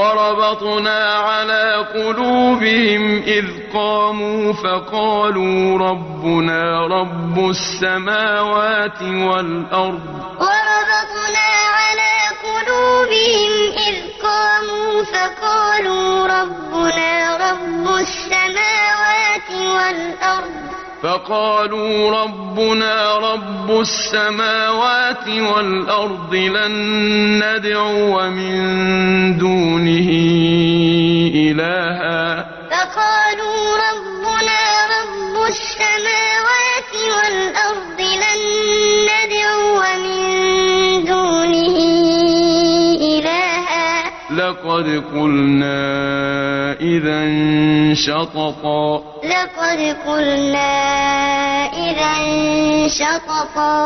وربطنا على قلوبهم إذ قاموا فقالوا ربنا رب السماوات والأرض والأرض فقالوا ربنا رب السماوات والأرض لن ندعو من دونه إلها. فقالوا لقد قلنا إذا شططا. لقد قلنا إذا شططا.